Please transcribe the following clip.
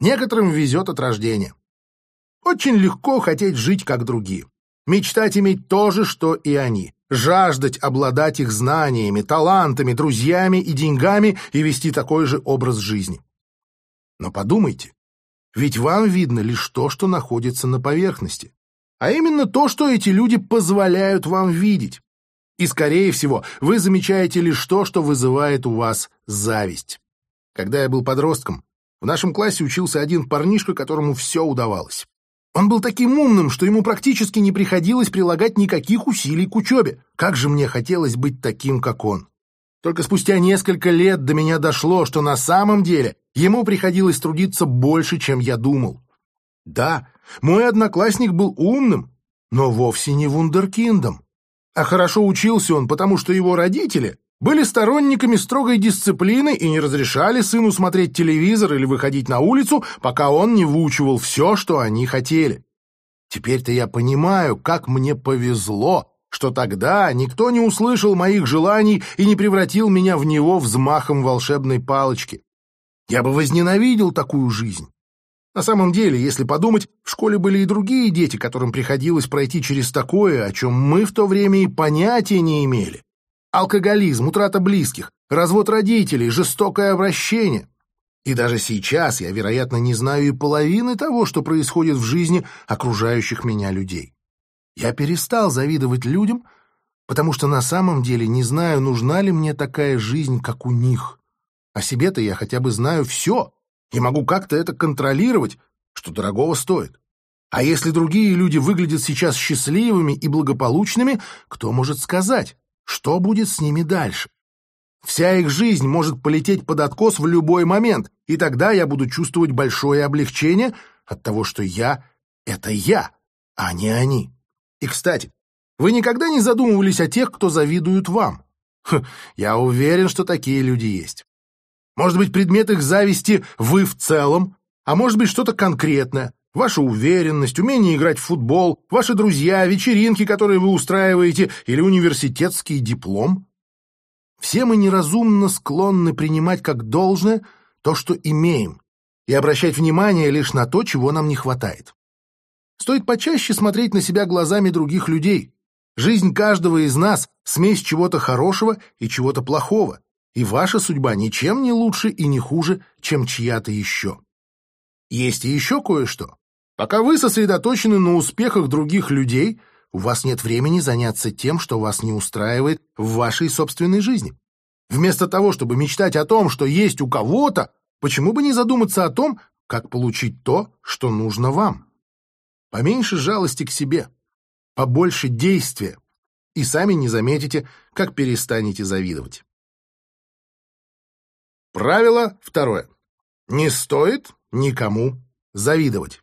Некоторым везет от рождения. Очень легко хотеть жить, как другие. Мечтать иметь то же, что и они. Жаждать обладать их знаниями, талантами, друзьями и деньгами и вести такой же образ жизни. Но подумайте, ведь вам видно лишь то, что находится на поверхности. А именно то, что эти люди позволяют вам видеть. И, скорее всего, вы замечаете лишь то, что вызывает у вас зависть. Когда я был подростком, в нашем классе учился один парнишка, которому все удавалось. Он был таким умным, что ему практически не приходилось прилагать никаких усилий к учебе. Как же мне хотелось быть таким, как он. Только спустя несколько лет до меня дошло, что на самом деле ему приходилось трудиться больше, чем я думал. Да, мой одноклассник был умным, но вовсе не вундеркиндом. А хорошо учился он, потому что его родители были сторонниками строгой дисциплины и не разрешали сыну смотреть телевизор или выходить на улицу, пока он не выучивал все, что они хотели. Теперь-то я понимаю, как мне повезло, что тогда никто не услышал моих желаний и не превратил меня в него взмахом волшебной палочки. Я бы возненавидел такую жизнь. На самом деле, если подумать, в школе были и другие дети, которым приходилось пройти через такое, о чем мы в то время и понятия не имели. Алкоголизм, утрата близких, развод родителей, жестокое обращение. И даже сейчас я, вероятно, не знаю и половины того, что происходит в жизни окружающих меня людей. Я перестал завидовать людям, потому что на самом деле не знаю, нужна ли мне такая жизнь, как у них. О себе-то я хотя бы знаю все и могу как-то это контролировать, что дорогого стоит. А если другие люди выглядят сейчас счастливыми и благополучными, кто может сказать? Что будет с ними дальше? Вся их жизнь может полететь под откос в любой момент, и тогда я буду чувствовать большое облегчение от того, что я — это я, а не они. И, кстати, вы никогда не задумывались о тех, кто завидует вам? Хм, я уверен, что такие люди есть. Может быть, предмет их зависти вы в целом, а может быть, что-то конкретное, Ваша уверенность, умение играть в футбол, ваши друзья, вечеринки, которые вы устраиваете, или университетский диплом. Все мы неразумно склонны принимать как должное то, что имеем, и обращать внимание лишь на то, чего нам не хватает. Стоит почаще смотреть на себя глазами других людей. Жизнь каждого из нас — смесь чего-то хорошего и чего-то плохого, и ваша судьба ничем не лучше и не хуже, чем чья-то еще. Есть и еще кое-что. Пока вы сосредоточены на успехах других людей, у вас нет времени заняться тем, что вас не устраивает в вашей собственной жизни. Вместо того, чтобы мечтать о том, что есть у кого-то, почему бы не задуматься о том, как получить то, что нужно вам? Поменьше жалости к себе, побольше действия, и сами не заметите, как перестанете завидовать. Правило второе. Не стоит никому завидовать.